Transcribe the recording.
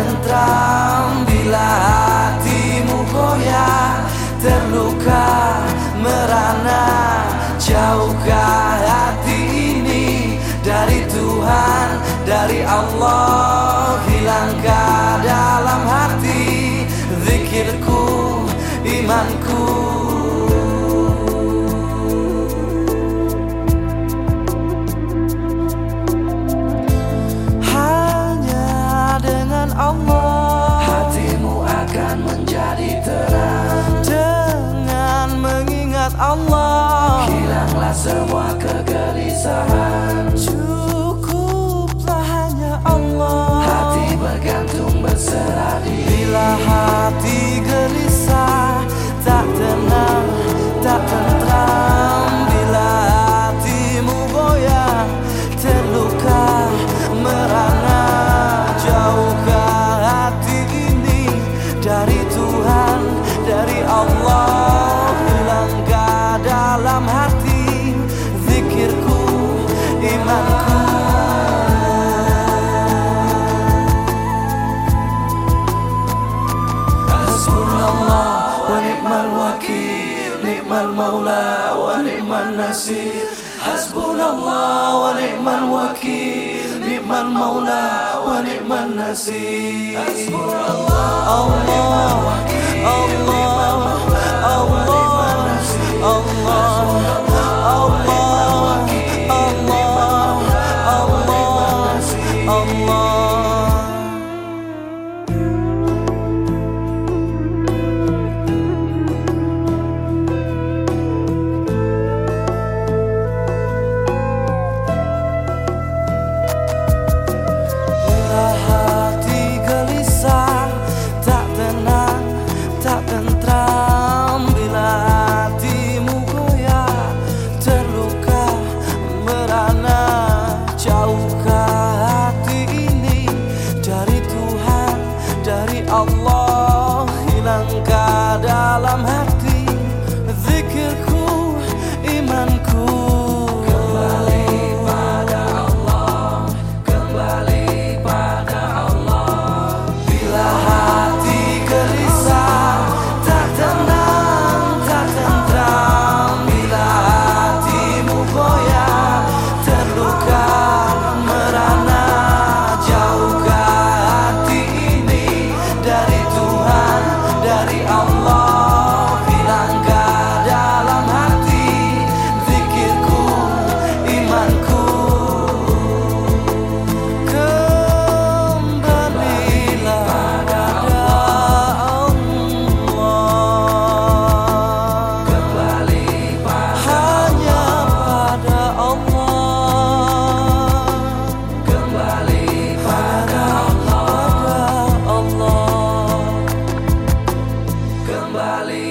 tentram bila hatimu goyah terluka merana. Jauhkah hati ini dari Tuhan dari Allah? Hilangkah dalam hati zikirku imanku Allah. Hilanglah semua kegelisahan dari Allah dalam hati Zikirku, imanku. Hasbunallah wa ni'mal wakil Ni'mal maula wa ni'mal nasir. Hasbunallah wa ni'mal wakil Ni'mal maula wa ni'mal nasir. Hasbunallah wa ni'mal wakil valley